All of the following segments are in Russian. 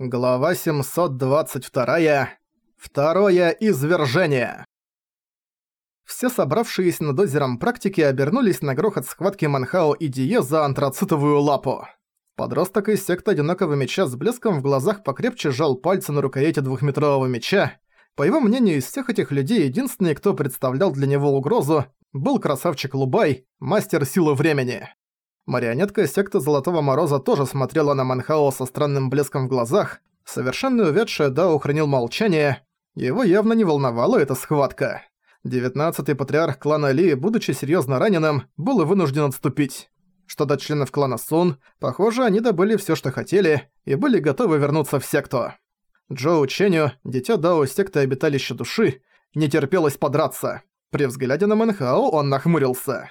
Глава 722. Второе извержение. Все собравшиеся над озером практики обернулись на грохот схватки Манхао и Дие за антрацитовую лапу. Подросток из секты Одинокого Меча с блеском в глазах покрепче сжал пальцы на рукояти двухметрового меча. По его мнению, из всех этих людей единственный, кто представлял для него угрозу, был красавчик Лубай, мастер силы времени. Марионетка секты Золотого Мороза тоже смотрела на Манхао со странным блеском в глазах. Совершенно увядшая Дао хранил молчание. Его явно не волновала эта схватка. Девятнадцатый патриарх клана Ли, будучи серьезно раненым, был вынужден отступить. Что до членов клана Сун, похоже, они добыли все, что хотели, и были готовы вернуться в секту. Джоу Ченю, дитя Дао секты обиталища души, не терпелось подраться. При взгляде на Манхао он нахмурился.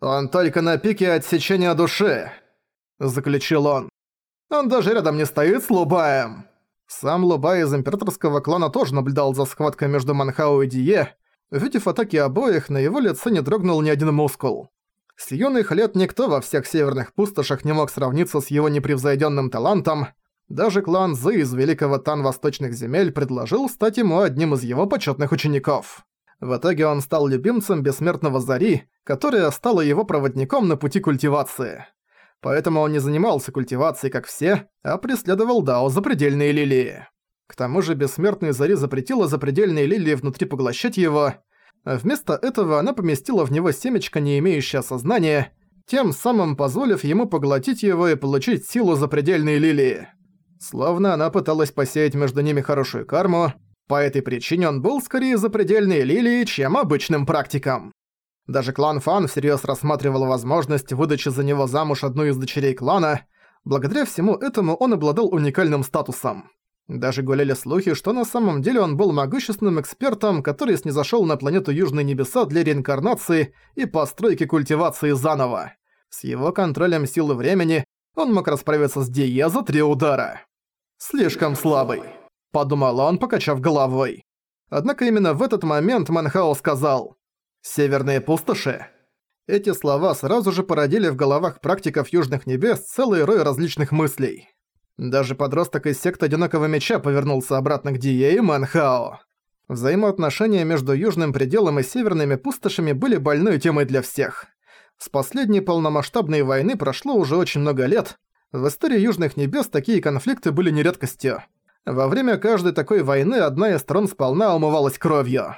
«Он только на пике отсечения души», — заключил он. «Он даже рядом не стоит с Лубаем». Сам Лубай из императорского клана тоже наблюдал за схваткой между Манхао и Дие. Увидев атаки обоих, на его лице не дрогнул ни один мускул. С юных лет никто во всех северных пустошах не мог сравниться с его непревзойденным талантом. Даже клан Зы из Великого Тан Восточных Земель предложил стать ему одним из его почетных учеников. В итоге он стал любимцем бессмертного Зари, которая стала его проводником на пути культивации. Поэтому он не занимался культивацией, как все, а преследовал Дао запредельные лилии. К тому же бессмертный Зари запретила запредельные лилии внутри поглощать его, вместо этого она поместила в него семечко, не имеющее сознания, тем самым позволив ему поглотить его и получить силу запредельной лилии. Словно она пыталась посеять между ними хорошую карму, по этой причине он был скорее запредельной лилией, чем обычным практиком. Даже клан Фан всерьёз рассматривал возможность выдачи за него замуж одну из дочерей клана. Благодаря всему этому он обладал уникальным статусом. Даже гуляли слухи, что на самом деле он был могущественным экспертом, который снизошёл на планету Южные Небеса для реинкарнации и постройки культивации заново. С его контролем силы времени он мог расправиться с Дие за три удара. Слишком слабый подумал он, покачав головой. Однако именно в этот момент Манхао сказал «Северные пустоши». Эти слова сразу же породили в головах практиков Южных Небес целый рой различных мыслей. Даже подросток из секты Одинокого Меча повернулся обратно к Дие и Манхао. Взаимоотношения между Южным Пределом и Северными Пустошами были больной темой для всех. С последней полномасштабной войны прошло уже очень много лет. В истории Южных Небес такие конфликты были не редкостью. Во время каждой такой войны одна из сторон сполна умывалась кровью.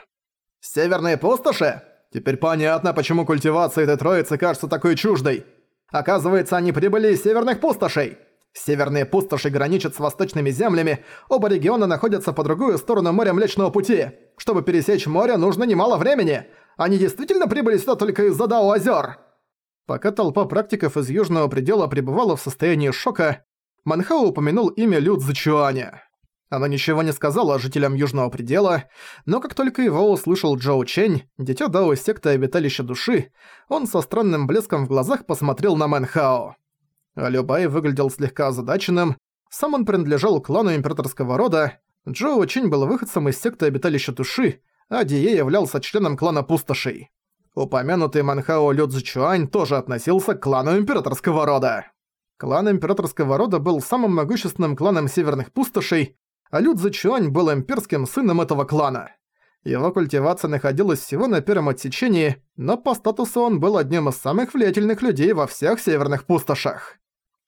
«Северные пустоши? Теперь понятно, почему культивация этой троицы кажется такой чуждой. Оказывается, они прибыли из северных пустошей. Северные пустоши граничат с восточными землями, оба региона находятся по другую сторону моря Млечного Пути. Чтобы пересечь море, нужно немало времени. Они действительно прибыли сюда только из-за Дао-озёр?» Пока толпа практиков из Южного Предела пребывала в состоянии шока, Манхау упомянул имя Лю Цзычуаня. Она ничего не сказала жителям Южного Предела, но как только его услышал Джоу Чень, дитя Дао секты обиталища души, он со странным блеском в глазах посмотрел на Мэнхао. А Любай выглядел слегка озадаченным, сам он принадлежал клану императорского рода, Джоу Чень был выходцем из секты обиталища души, а Дие являлся членом клана пустошей. Упомянутый Манхао Лю Цзичуань тоже относился к клану императорского рода. Клан императорского рода был самым могущественным кланом северных пустошей, а Лю Цзэчуань был имперским сыном этого клана. Его культивация находилась всего на первом отсечении, но по статусу он был одним из самых влиятельных людей во всех северных пустошах.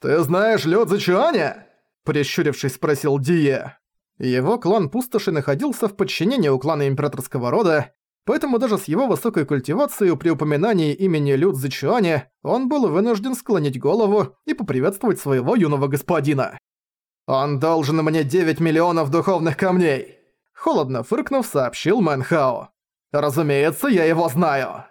«Ты знаешь Лю Цзэчуаня?» – прищурившись спросил Дие. Его клан пустоши находился в подчинении у клана императорского рода, поэтому даже с его высокой культивацией при упоминании имени Лю Цзэчуаня он был вынужден склонить голову и поприветствовать своего юного господина. «Он должен мне 9 миллионов духовных камней!» Холодно фыркнув, сообщил Мэнхао. «Разумеется, я его знаю!»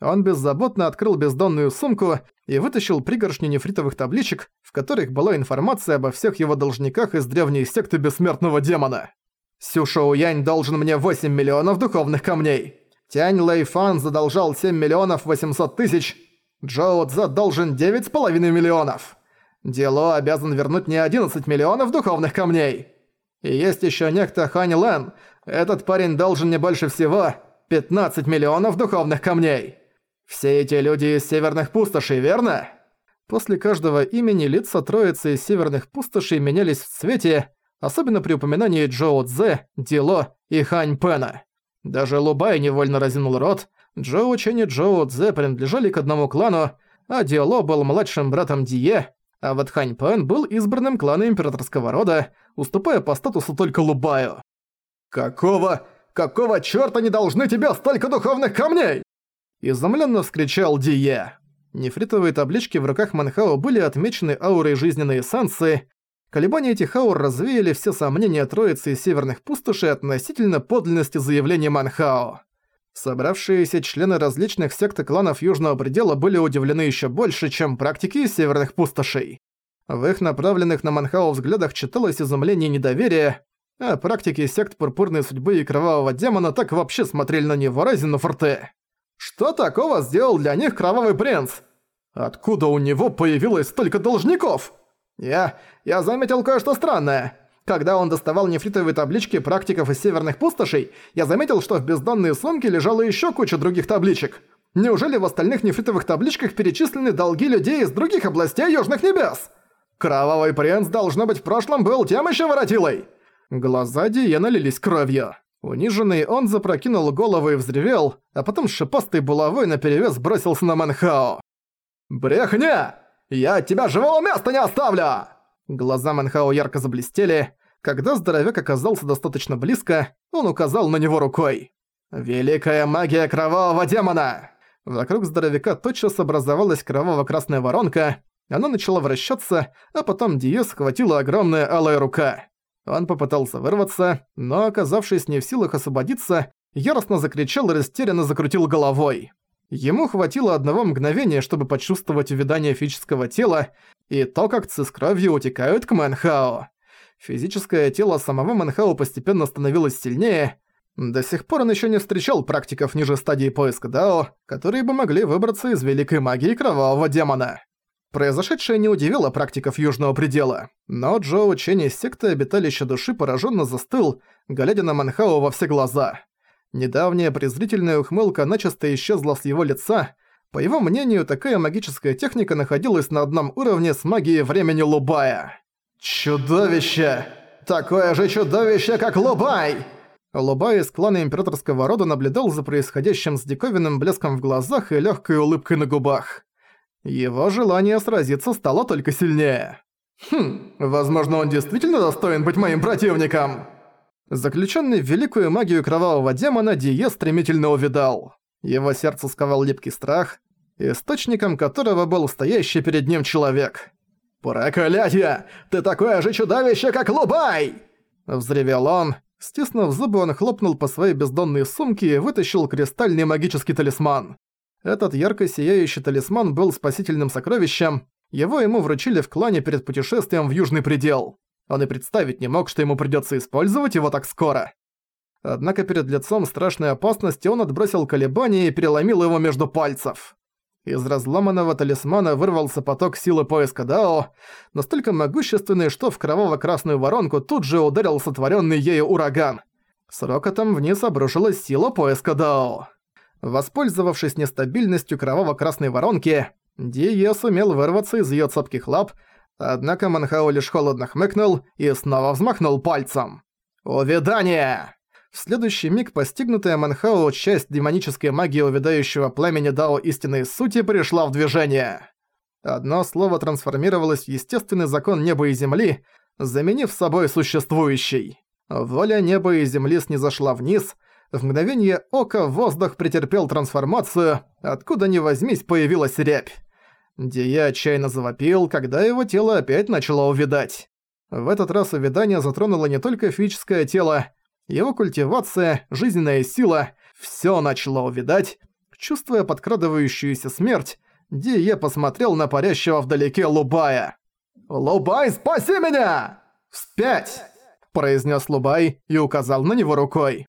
Он беззаботно открыл бездонную сумку и вытащил пригоршню нефритовых табличек, в которых была информация обо всех его должниках из древней секты Бессмертного Демона. Сю Шоу Янь должен мне 8 миллионов духовных камней. Тянь Лэй Фан задолжал 7 миллионов 800 тысяч. Джоу Цзэ должен 9,5 миллионов. Дело обязан вернуть мне 11 миллионов духовных камней. И есть еще некто Хань Лэн. Этот парень должен мне больше всего 15 миллионов духовных камней. Все эти люди из северных пустошей, верно? После каждого имени лица троицы из северных пустошей менялись в цвете, особенно при упоминании Джоу Цзэ, Дило и Хань Пэна. Даже Лубай невольно разинул рот. Джоу Чэнь и Джоу Цзэ принадлежали к одному клану, а Диало был младшим братом Дие, а вот Хань Пэн был избранным клана императорского рода, уступая по статусу только Лубаю. «Какого... какого чёрта не должны тебе столько духовных камней?» Изумленно вскричал Дие. Нефритовые таблички в руках Манхао были отмечены аурой жизненной эссенции. Колебания этих аур развеяли все сомнения троицы из северных пустошей относительно подлинности заявления Манхао. Собравшиеся члены различных сект и кланов Южного Предела были удивлены еще больше, чем практики северных пустошей. В их направленных на Манхао взглядах читалось изумление и недоверие, а практики сект Пурпурной Судьбы и Кровавого Демона так вообще смотрели на него разину форте. Что такого сделал для них Кровавый Принц? Откуда у него появилось столько должников? Я... я заметил кое-что странное. Когда он доставал нефритовые таблички практиков из северных пустошей, я заметил, что в бездонной сумке лежала еще куча других табличек. Неужели в остальных нефритовых табличках перечислены долги людей из других областей Южных Небес? Кровавый принц, должно быть, в прошлом был тем еще воротилой. Глаза Дие налились кровью. Униженный он запрокинул голову и взревел, а потом с шипастой булавой наперевес бросился на Манхао. «Брехня! Я тебя живого места не оставлю!» Глаза Манхао ярко заблестели. Когда здоровяк оказался достаточно близко, он указал на него рукой. «Великая магия кровавого демона!» Вокруг здоровяка тотчас образовалась кроваво-красная воронка, она начала вращаться, а потом Дие схватила огромная алая рука. Он попытался вырваться, но, оказавшись не в силах освободиться, яростно закричал и растерянно закрутил головой. Ему хватило одного мгновения, чтобы почувствовать увядание физического тела и то, как ци с кровью утекают к Мэнхао. Физическое тело самого Мэнхао постепенно становилось сильнее. До сих пор он еще не встречал практиков ниже стадии поиска Дао, которые бы могли выбраться из великой магии кровавого демона. Произошедшее не удивило практиков Южного Предела, но Джоу Чэнь из секты Обиталища Души пораженно застыл, глядя на Манхао во все глаза. Недавняя презрительная ухмылка начисто исчезла с его лица. По его мнению, такая магическая техника находилась на одном уровне с магией времени Лубая. «Чудовище! Такое же чудовище, как Лубай!» Лубай из клана императорского рода наблюдал за происходящим с диковинным блеском в глазах и легкой улыбкой на губах. Его желание сразиться стало только сильнее. «Хм, возможно, он действительно достоин быть моим противником!» Заключенный в великую магию кровавого демона Дие стремительно увидал. Его сердце сковал липкий страх, источником которого был стоящий перед ним человек. «Проклятье! Ты такое же чудовище, как Лубай!» Взревел он. Стиснув зубы, он хлопнул по своей бездонной сумке и вытащил кристальный магический талисман. Этот ярко сияющий талисман был спасительным сокровищем, его ему вручили в клане перед путешествием в Южный Предел. Он и представить не мог, что ему придётся использовать его так скоро. Однако перед лицом страшной опасности он отбросил колебания и переломил его между пальцев. Из разломанного талисмана вырвался поток силы поиска Дао, настолько могущественный, что в кроваво-красную воронку тут же ударил сотворенный ею ураган. С рокотом вниз обрушилась сила поиска Дао. Воспользовавшись нестабильностью кроваво-красной воронки, Дие сумел вырваться из её цепких лап Однако Манхао лишь холодно хмыкнул и снова взмахнул пальцем. «Увидание!» В следующий миг постигнутая Манхао часть демонической магии увядающего пламени Дао истинной сути пришла в движение. Одно слово трансформировалось в естественный закон неба и земли, заменив собой существующий. Воля неба и земли снизошла вниз, в мгновение ока воздух претерпел трансформацию, откуда ни возьмись появилась рябь. Дия отчаянно завопил, когда его тело опять начало увидать. В этот раз увядание затронуло не только физическое тело, его культивация, жизненная сила – всё начало увидать. Чувствуя подкрадывающуюся смерть, Дие посмотрел на парящего вдалеке Лубая. «Лубай, спаси меня!» «Вспять!» – произнес Лубай и указал на него рукой.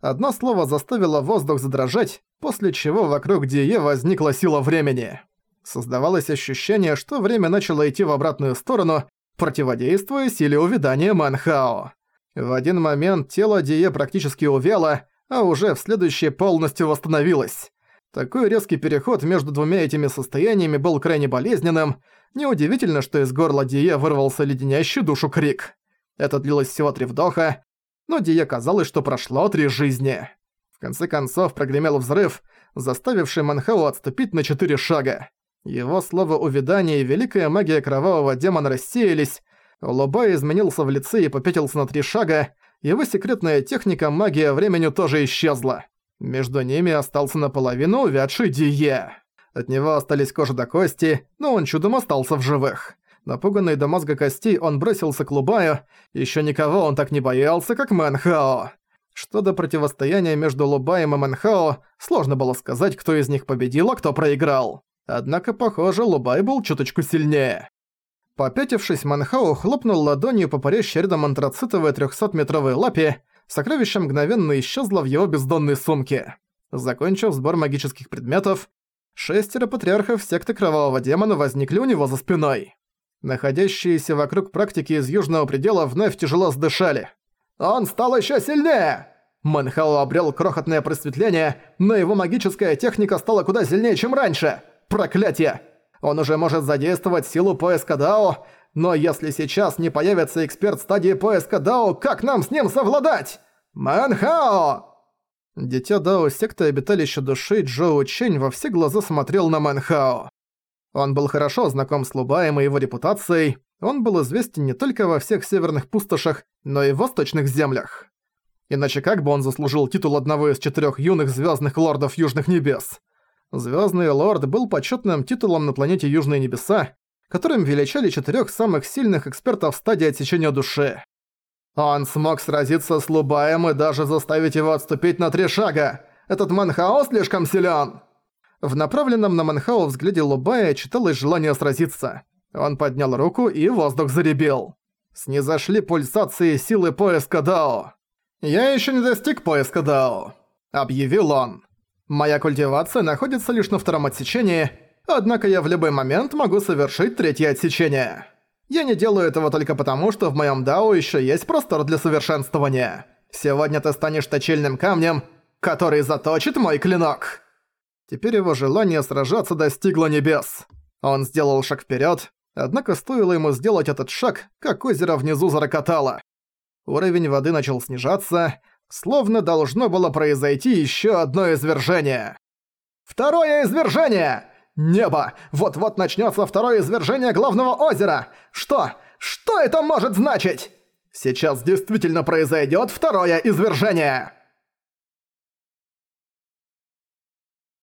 Одно слово заставило воздух задрожать, после чего вокруг Дие возникла сила времени. Создавалось ощущение, что время начало идти в обратную сторону, противодействуя силе увядания Манхао. В один момент тело Дие практически увяло, а уже в следующее полностью восстановилось. Такой резкий переход между двумя этими состояниями был крайне болезненным. Неудивительно, что из горла Дие вырвался леденящий душу крик. Это длилось всего три вдоха, но Дие казалось, что прошло три жизни. В конце концов прогремел взрыв, заставивший Манхау отступить на четыре шага. Его слово увядания и великая магия кровавого демона рассеялись, Лобай изменился в лице и попятился на три шага, его секретная техника магия времени тоже исчезла. Между ними остался наполовину увядший Дие. От него остались кожа до кости, но он чудом остался в живых. Напуганный до мозга костей, он бросился к Лубаю, еще никого он так не боялся, как Мэнхао. Что до противостояния между Лубаем и Мэнхао, сложно было сказать, кто из них победил, а кто проиграл. Однако, похоже, Лубай был чуточку сильнее. Попятившись, Манхау хлопнул ладонью по парящей рядом антрацитовой 300-метровой лапе, сокровище мгновенно исчезло в его бездонной сумке. Закончив сбор магических предметов, шестеро патриархов секты Кровавого Демона возникли у него за спиной. Находящиеся вокруг практики из Южного Предела вновь тяжело сдышали. «Он стал еще сильнее!» Манхао обрел крохотное просветление, но его магическая техника стала куда сильнее, чем раньше. Проклятие! Он уже может задействовать силу поиска Дао, но если сейчас не появится эксперт стадии поиска Дао, как нам с ним совладать? Манхао! Дитя Дао секты обиталища души Джоу Чень во все глаза смотрел на Манхао. Он был хорошо знаком с Лубаем и его репутацией, он был известен не только во всех северных пустошах, но и в восточных землях. Иначе как бы он заслужил титул одного из четырех юных звездных лордов Южных Небес? Звездный лорд был почетным титулом на планете Южные Небеса, которым величали четырех самых сильных экспертов стадии отсечения души. Он смог сразиться с Лубаем и даже заставить его отступить на три шага. Этот Манхао слишком силен. В направленном на Манхао взгляде Лубая читалось желание сразиться. Он поднял руку, и воздух заребел. Снизошли пульсации силы поиска Дао. «Я еще не достиг поиска Дао», — объявил он. Моя культивация находится лишь на втором отсечении, однако я в любой момент могу совершить третье отсечение. Я не делаю этого только потому, что в моем дао еще есть простор для совершенствования. Сегодня ты станешь точильным камнем, который заточит мой клинок. Теперь его желание сражаться достигло небес. Он сделал шаг вперед, однако стоило ему сделать этот шаг, как озеро внизу зарокотало. Уровень воды начал снижаться, Словно должно было произойти еще одно извержение. «Второе извержение! Небо! Вот-вот начнется второе извержение главного озера! Что? Что это может значить? Сейчас действительно произойдет второе извержение!»